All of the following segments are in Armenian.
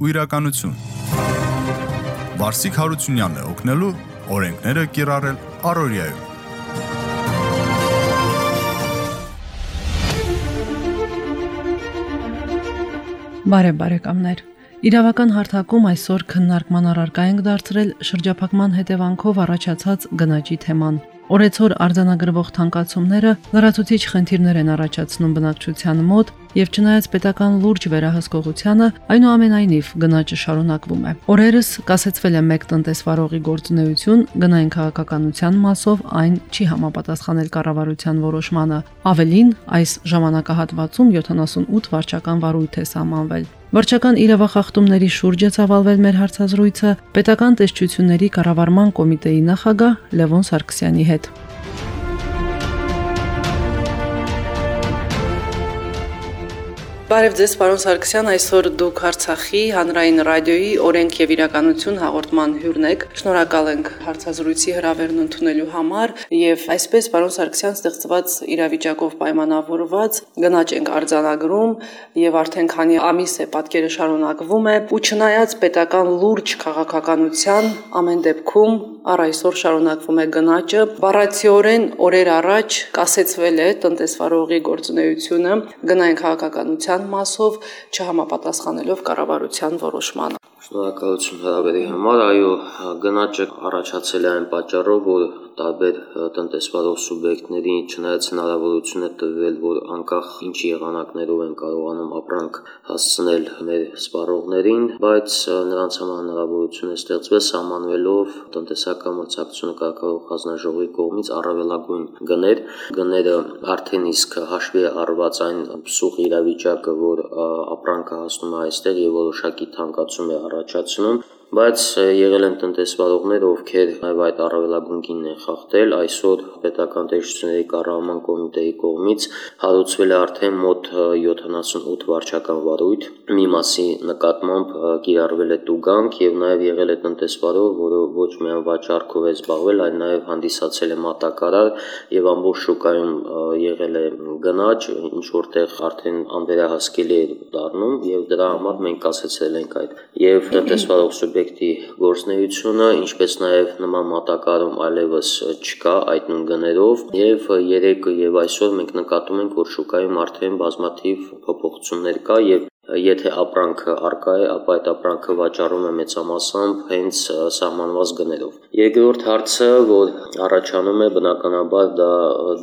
ու իրականություն։ Վարսիկ Հարությունյանն է օգնելու օրենքները կիրառել Արորիայում։ Բարև բարեկամներ։ Իրավական հարթակում այսօր քննարկման առարկա ենք դարձրել շրջափակման հետևանքով առաջացած գնաճի թեման։ Օրեցօր արձանագրվող թանկացումները լրացուցիչ խնդիրներ են առաջացնում բնակչության մոտ եւ չնայած պետական լուրջ վերահսկողությանը, այնուամենայնիվ գնաճը շարունակվում է։ Օրերս կասեցվել է մեկ տնտեսվարողի գործունեություն, գնային քաղաքականության մասով այն չի համապատասխանել կառավարության որոշմանը։ Ավելին, այս ժամանակահատվածում 78 վարչական վարույթ է սահմանվել։ Վարչական իրավախախտումների շուրջ է ցավալվել մեր հարցազրույցը պետական տեսչությունների կառավարման կոմիտեի նախագահ Լևոն Սարգսյանի հետ։ Բարև ձեզ, պարոն Սարգսյան, այսօր դուք Արցախի հանրային ռադիոյի օրենք եւ իրականություն հաղորդման հյուրն եք։ Շնորհակալ ենք հարցազրույցի հրավերն ընդունելու համար եւ այսպես պարոն Սարգսյան ստեղծված իրավիճակով պայմանավորված գնաճ ենք արձանագրում եւ արդեն քանի ամիս է պատկերը շարունակվում է ու չնայած պետական լուրջ քաղաքականության ամեն դեպքում առ այսօր շարունակվում է գնաճը։ Բառացիորեն օրեր առաջ կասեցվել է տնտեսվարողի գործունեությունը գնային քաղաքականության մասով չհամապատասխանելով կառավարության որոշմանը։ Շնորհակալություն հրավերի համար։ Այո, գնաճը առաջացել է այն պատճառով, որ տարբեր տնտեսվարող սուբյեկտների չնայած հնարավորություն է տրվել, որ անկախ ինչ եղանակներով են կարողանում ապրանք հասցնել մեր սպառողներին, բայց նրանց համար հնարավորություն է ստեղծվել սահմանվելով տնտեսական մրցակցությունը կարգավորող հանձնաժողովի կողմից առավելագույն գներ, գները արդեն իսկ հաշվի առված այն սուղ իրավիճակը, որ ապրանքը հասնում է այստեղ եւ որոշակի թանկացում է առաջացնում բայց եղել են տնտեսվարողներ, ովքեր նաև այդ առավելագույն գինն են խախտել։ Այսօր պետական տեսչությունների կառավարման կոմիտեի կողմից հարուցվել է արդեն մոտ 78 վարչական վարույթ։ Մի մասի նկատմամբ կիրառվել է տուգանք եւ նաև եղել է տնտեսվարող, որը ոչ միայն վաճառքով է զբաղվել, այլ նաև հանդիսացել է մատակարար եւ ամբողջ շուկայում եղել է գնաճ, ինչ որտեղ արդեն անվերահսկելի է դառնում եւ դրա համար մենք կասեցել ենք այդ։ Եվ տնտեսվարող սուբյեկտի գործնեությունը, ինչպես նաև նման մատակարարում այլևս չկա այդ նույն գներով եւ երեք եւ այսօր մենք նկատում ենք, որ շուկայում արդեն բազմաթիվ փոփոխություններ կա եւ Եթե ապրանքը արկա է, ապա այդ ապրանքը վաճառում է մեծամասամբ հենց սահմանված գներով։ Երկրորդ հարցը, որ առաջանում է, բնականաբար դա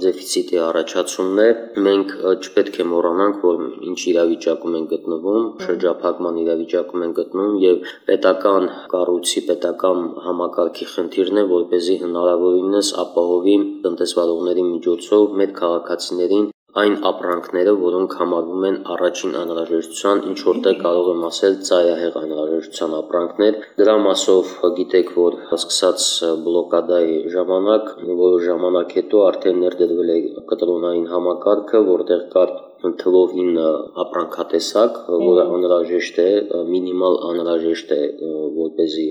դեֆիցիտի առաջացումն է։ Մենք չպետք է մոռանանք, որ ինչ իրավիճակում են գտնվում, շրջափակման իրավիճակում են գտնվում եւ պետական կառույցի, պետական համակարգի խնդիրն է, որ เป զի հնարավորինս ապահովի տնտեսվարողների միջոցով մեր քաղաքացիներին այն ապրանքները, որոնք համարվում են առաջին անհրաժեշտության, ինչ որտեղ կարող եմ ասել ծայրահեղ անհրաժեշտության ապրանքներ։ Դրա մասով գիտեք, որ սկսած բլոկադայի ժամանակ, որոշ ժամանակ հետո արդեն ներդրվել է կտրոնային համակարգը, որտեղ կար թվով 9 ապրանքատեսակ, որը անհրաժեշտ է, մինիմալ անհրաժեշտ է, որպեսզի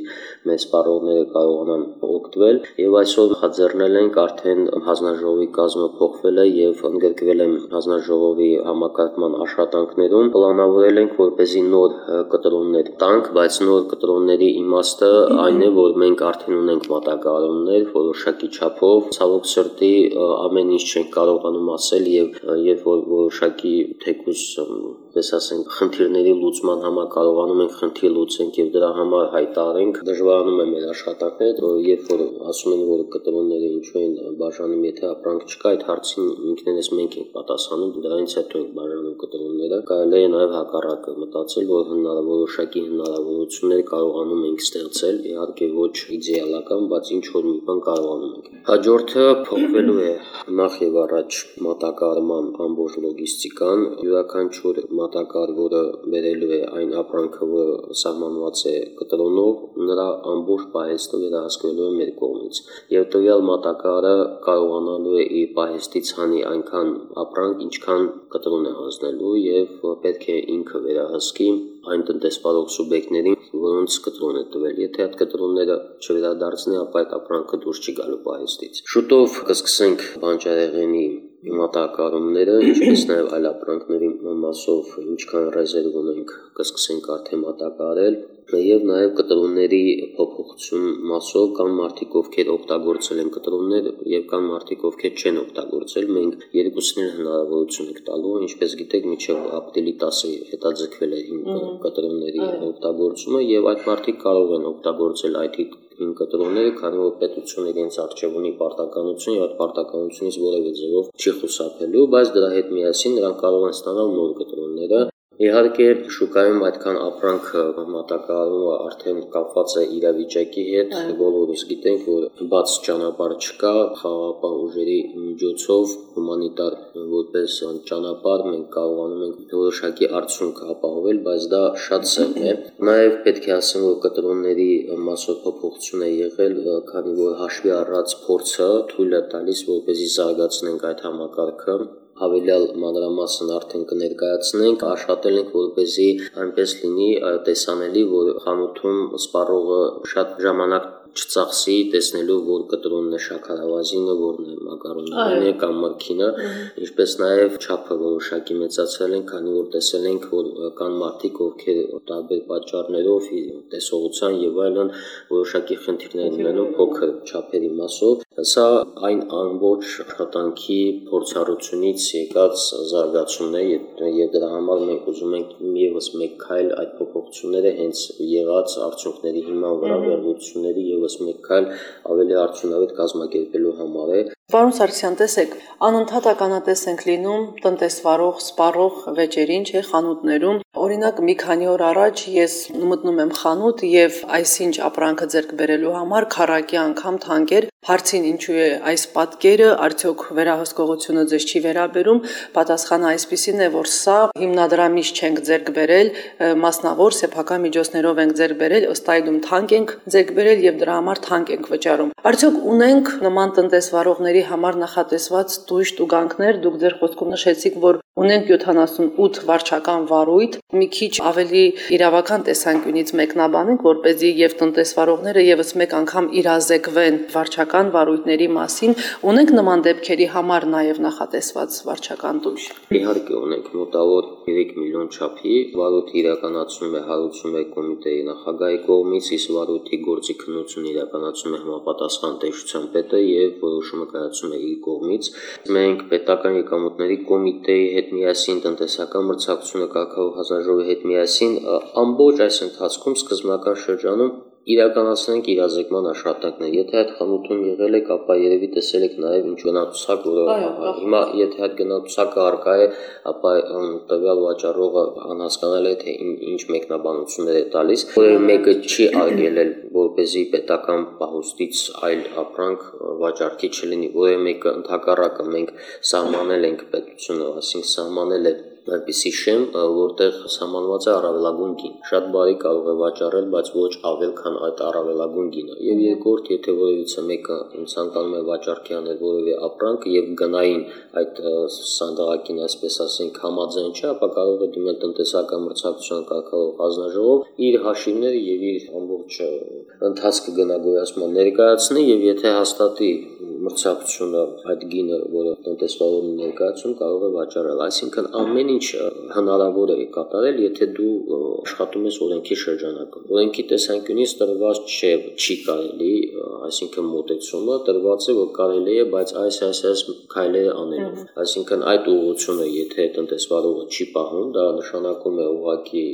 մեր սպառողները կարողանան օգտվել եւ այսօր հաձեռնել ենք արդեն հանձնաժողովի կազմը փոխվել է եւ ընդգրկվել են հանձնաժողովի համակարգման աշխատանքներում պլանավորել ենք որպեսզի նոր կտրոններ տանք, բայց նոր կտրոնների իմաստը այն է, որ մենք արդեն ունենք մատակարարումներ որոշակի չափով, ցավոք սրտի ամեն ինչ չենք կարողանում ասել եւ երբ որ որոշակի ուղղակի թեկուս պես ասենք խնդիրների լուծման համար կարողանում ենք խնդիր լուծենք եւ դրա համար հայտարենք դժվարանում է մեր աշխատանքները երբ որ ասում են որ կտրոնները ինչու են բաժանում եթե ապրանք չկա այդ հարցին ինքներս մենք ենք պատասխանում դրանից հետո ենք կտրոնները կարելի է նաեւ հակառակը մտածել որ հնարավորոշակի հնարավորություններ կարողանում ենք ստեղծել իհարկե ոչ իդեալական բայց ինչ որ մի բան կարողանում ենք հաջորդը փոխվելու է նախ եւ առաջ մատակարարման ամբողջ լոգիստիկան յուրաքանչյուր մատակար, որը բերելու է այն ապրանքը, որը սահմանված է կտրոնով, նրա ամբողջ պահեստը վերահսկվելու է մեր կողմից։ Եվ տվյալ մատակարը կարողանալու է իր պահեստից հանի այնքան ապրանք, ինչքան կտրոն է հանձնելու եւ պետք է ինքը վերահսկի այն տնտեսվարող սուբյեկտներին, որոնց կտրոն է տվել։ Եթե այդ կտրոնները չվերադարձնի, ապա այդ ապրանքը դուրս չի գալու պահեստից։ Շուտով կսկսենք բանջարեղենի մատակարարումները, ինչպես նաև այլ ապրանքների մասով ինչքան ռեզերվ ունենք, կսկսենք արդեն մատակարարել եւ նաեւ կտրոնների փոփոխություն մասով կան մարդիկ ովքեր օգտագործել են կտրոններ եւ կան մարդիկ ովքեր չեն օգտագործել մենք երկուսին հնարավորություն ենք տալու ինչպես գիտեք միջև ապրիլի 10-ը հետաձգվել է կտրոնների օգտագործումը եւ այդ մարդիկ կարող են օգտագործել այդ հին կտրոնները, քանի որ պետությունը իրենց արժեվ ունի պարտականություն եւ այդ պարտականությունից որևէ ձևով չի խուսափելու, բայց դրա հետ միասին նրանք կարող են ստանալ նոր կտրոնները Իհարկե շուկայում այդքան ապրանք մատակարարումը արդեն կապված է իրավիճակի հետ, բոլորս գիտենք, որ բաց ճանապարհ չկա, խաղապահ ուժերի միջոցով հումանիտար որպես ճանապարհ մենք կարողանում ենք որոշակի արդյունք ապահովել, բայց դա շատ սերտ է։ Նաև պետք է ասեմ, որ կտրոնների մասով փոփոխություն է եղել, քանի որ հաշվի առած փորձը թույլ է տալիս, որպեսզի զարգացնենք այդ համակարգը հավելյալ մանրամասն արդեն կներկայացնենք, աշխատել ենք որպեսզի այնպես լինի տեսանելի, որ խանութում սպառողը շատ ժամանակ չծախսի տեսնելով որ կտրոնն է շաքարավազինը, որն է մակարոնին է կամ մրգինը, ինչպես նաև չափը որոշակի մեծացել են, քանի որ տեսել ենք, որ կան մարդիկ, ովքեր տարբեր պատճառներով տեսողության եւ այլն որոշակի խնդիրներ ունենում փոքր չափերի մասով, Սա այն ամբողջ աշխատանքի փորձառությունից եկած զարգացումն է եւ դրա համար մենք ուզում ենք եւս մեկ քայլ այդ փոփոխությունները հենց եղած արդյունքների հիման վրա վերլուծությունների եւս մեկ քայլ ավելի արդյունավետ կազմակերպելու համար է Պարոն Սարգսյան, տեսեք, անընդհատ ականատես ենք լինում տնտեսվարող, սպառող վեճերին, չէ, խանութներում։ Օրինակ, մի քանի օր առաջ ես մտնում եմ խանութ եւ այսինչ ապրանքը ձեռք բերելու համար քարակի անգամ թանկեր Հարցին ինչու է այս պատկերը, արդյոք վերահսկողությունը ձեզ չի վերաբերում, պատասխանը այսպեսին է, որ սա հիմնադրամից չենք ձեռք բերել, մասնավոր սեփական միջոցներով ենք ձեռք բերել, ըստ այդում թանկ ենք ձեռք բերել եւ դրա համար թանկ ենք վճարում։ Արդյոք ունենք նման տնտեսվարողների համար նախատեսված տույժ տուգանքներ, դուք ձեր խոսքում նշեցիք, որ Ունենք 78 վարչական վարույթ, մի քիչ ավելի իրավական տեսանկյունից մեկնաբանենք, որ เป զի եւ տնտեսվարողները եւս մեկ անգամ իրազեկվեն վարչական վարույթների մասին, ունենք նման դեպքերի համար նաեւ նախատեսված վարչական տույժ։ Իհարկե ունենք մոտավոր 3 միլիոն չափի վարույթ իրականացում է 181 կոմիտեի նախագահի կողմից, իսկ վարույթի գործի քննությունը իրականացում է համապատասխան տեսչության պետը եւ որոշումը կայացում է իր կողմից։ Մենք պետական եկամուտների կոմիտեի հետ միասին տնտեսական մրցակցությունը կարգավորող հանձնաժողովի հետ միասին ամբողջ այս ընթացքում սկզբնական շրջանում իրականացնենք իրազեկման աշխատանքներ։ Եթե այդ խանութում եղել եք, ապա երևի տեսել եք նաև ինչ գնացուցակ, որը հիմա եթե այդ գնացուցակը արկա է, ապա տվյալ վաճառողը անհասկանալ է թե ինչ մեկնաբանություններ է տալիս, որը մեկը չի արգելել, որպեսզի պետական պահոստից այլ ապրանք վաճառքի չլինի, որը մեկը ընդհակառակը մենք սահմանել ենք պետությունը, ասինքն սահմանել է այնպիսի շեմ, որտեղ սահմանված է առավելագույն գին։ Շատ բարի կարող է վաճառել, բայց ոչ ավել, քան այդ առավելագույն գինը։ Եվ երկրորդ, եթե որևիցե մեկը ցանկանում է վաճառքի անել որևէ ապրանք եւ գնային այդ սանդղակին, այսպես ասենք, համաձայն չէ, ապա կարող է դիմել տնտեսական մրցակցության կարգավորող հանձնաժողով իր հաշիվները եւ իր ամբողջ ընթացքը գնագոյացման ներկայացնի եւ եթե հաստատի մրցակցությունը այդ գինը, որը տնտեսվարողի ներկայացում կարող է վաճառել, այսինքն ամեն ինչ հնարավոր է կատարել, եթե դու աշխատում ես օրենքի շրջանակում։ Օրենքի տեսանկյունից տրված չէ, չի կարելի, այսինքն մոտեցումը տրված է, որ կարելի է, բայց այս այս այս քայլերը անելով։ Այսինքն այդ ուղղությունը, եթե տնտեսվարողը չի պահում, դա նշանակում է ուղղակի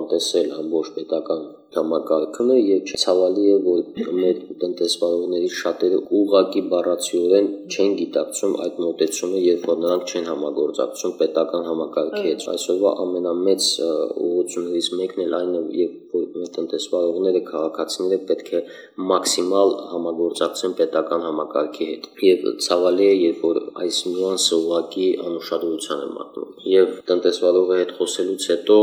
անտեսել ամբողջ պետական համակարգն է եւ ցավալի է որ մեր տնտեսվարողների շատերը ուղակի բառացիորեն չեն գիտակցում այդ մոտեցումը երբ որ նրանք չեն համագործակցում պետական համակարգի հետ այսօրվա ամենամեծ ուղղություններից մեկն էլ այն է երբ մեր տնտեսվարողները քաղաքացիները պետք է մաքսիմալ համագործակցեն պետական համակարգի հետ եւ ցավալի է երբ որ այս նյուանսը ուղակի անուշադրության է մատնում եւ տնտեսվարողի հետ խոսելուց հետո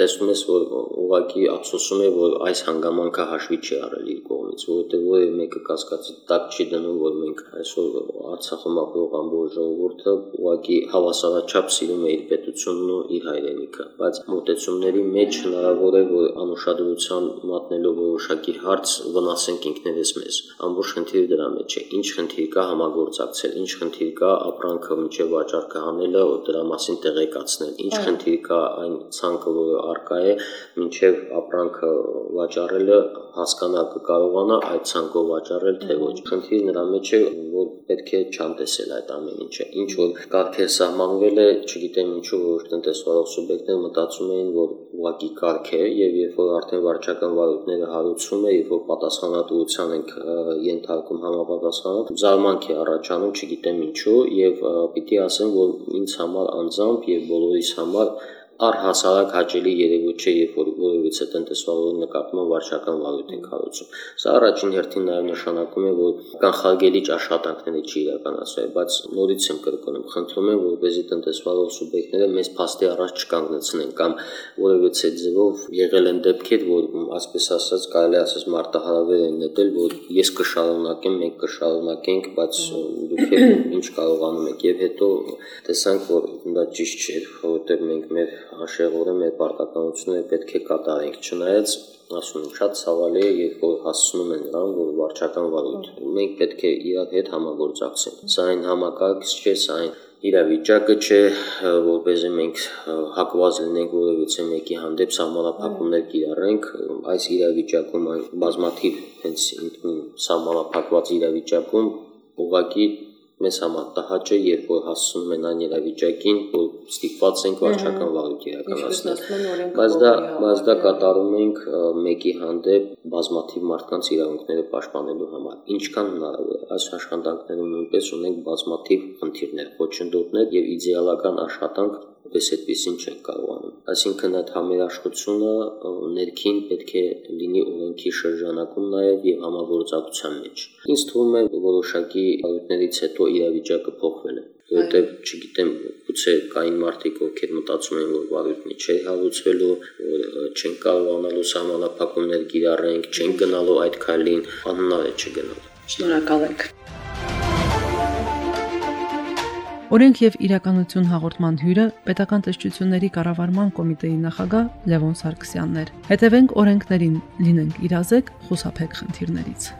տեսնում ես, որ ուղակի ափսոսում է, որ այս հանգամանքը հաշվի չի արել իր կողմից, որովհետև որևէ մեկը կասկածի տակ չի դնում, որ մենք այսօր Արցախում ապրող ամբողջ ժողովուրդը ուղակի հավասարաչափ սիրում է իր պետությունն ու իր հայրենիքը, բայց մոտեցումների մեջ հնարավոր է, որ անուշադրության մատնելով որոշակի հարց վնասենք ինքներս մեզ։ Ամբողջ խնդիրը դրա մեջ է։ Ինչ խնդիր կա համագործակցել, ինչ խնդիր կա ապրանքը միջև վաճառքը հանելը, դրա մասին տեղեկացնել, ինչ խնդիր կա այն ցանկը, որը արկա է, միջև ապրանքը վաճառելը հասկանալ կկարողանա այդ ցանկով վաճառել թե ոչ։ Խնդիրը նրա մեջ է, պետք է չանտեսել այդ ամեն ինչը։ Ինչ որ կարգեր սահմանվել է, չգիտեմ ինչու որ տնտեսվարող սուբյեկտները մտածում էին, որ ուղակի կարգ է եւ երբ որ արդեն վարչական վարույթները հարուցում է, երբ որ պատասխանատվության ենք ենթարկում համապատասխանատ, զարմանք է առաջանում, չգիտեմ ինչու եւ պիտի ասեմ, որ ինձ համար անձամբ եւ բոլորիս համար առհասարակ հաճելի երևույթ չէ, երբ որ որևիցե տնտեսվարողի նկատմամբ վարչական վարույթ են կառուցում։ Սա առաջին հերթին նաև նշանակում է, որ կանխարգելիչ աշխատանքները չի իրականացվել, բայց նորից եմ կրկնում, խնդրում եմ, որպեսզի տնտեսվարող սուբյեկտները մեզ փաստի առաջ չկանգնեցնեն կամ որևիցե ձևով եղել են դեպքեր, որ ասպես ասած կարելի ասած մարտահրավեր են նետել, որ ես կշարունակեմ, մենք կշարունակենք, բայց դուք ինչ կարողանում եք եւ հետո տեսանք, որ դա ճիշտ չէ, որովհետեւ մենք մեր անշեղորեն մեր պարտականությունները պետք է կատարենք, չնայած ասում եմ շատ ցավալի է, երբ որ հասցնում են նրան, որ վարչական վարույթ։ Մենք պետք է իրար հետ համագործակցենք։ Սա այն համակարգ չէ, սա այն իրավիճակը չէ, որպեսզի մենք հակված լինենք որևիցե մեկի հանդեպ սահմանափակումներ կիրառենք, այս իրավիճակում այն բազմաթիվ հենց սահմանափակված իրավիճակում ուղղակի մեզ համար տհաճ է, երբ որ հասցնում են այն իրավիճակին, որ ստիպված ենք վարչական վարույթ իրականացնել։ Բայց դա բայց դա կատարում ենք մեկի հանդեպ բազմաթիվ մարդկանց իրավունքները պաշտպանելու համար։ Ինչքան հնարավոր է, այս աշխատանքներում նույնպես ունենք բազմաթիվ խնդիրներ, խոչընդոտներ եւ իդեալական աշխատանք պես այդպեսին չեն կարողանում։ Այսինքն այդ համերաշխությունը ներքին պետք է լինի օրենքի շրջանակում նաև եւ համագործակցության մեջ։ Ինձ թվում է որոշակի ալուտներից հետո իրավիճակը փոխվել է որտեղ չգիտեմ գուցե կային մարդիկ ովքեր մտածում են որ վարույթնի չէ հարուցվելու որ չեն կարողանալու սահմանափակումներ կիրառենք չեն գնալու այդ քայլին անհնար է չգնալ շնորհակալ ենք Օրենք եւ իրականություն հաղորդման հյուրը Պետական տեսչությունների կառավարման կոմիտեի նախագահ Լևոն Սարգսյանն էր։ Հետևենք օրենքներին, լինենք իրազեկ, խուսափեք խնդիրներից։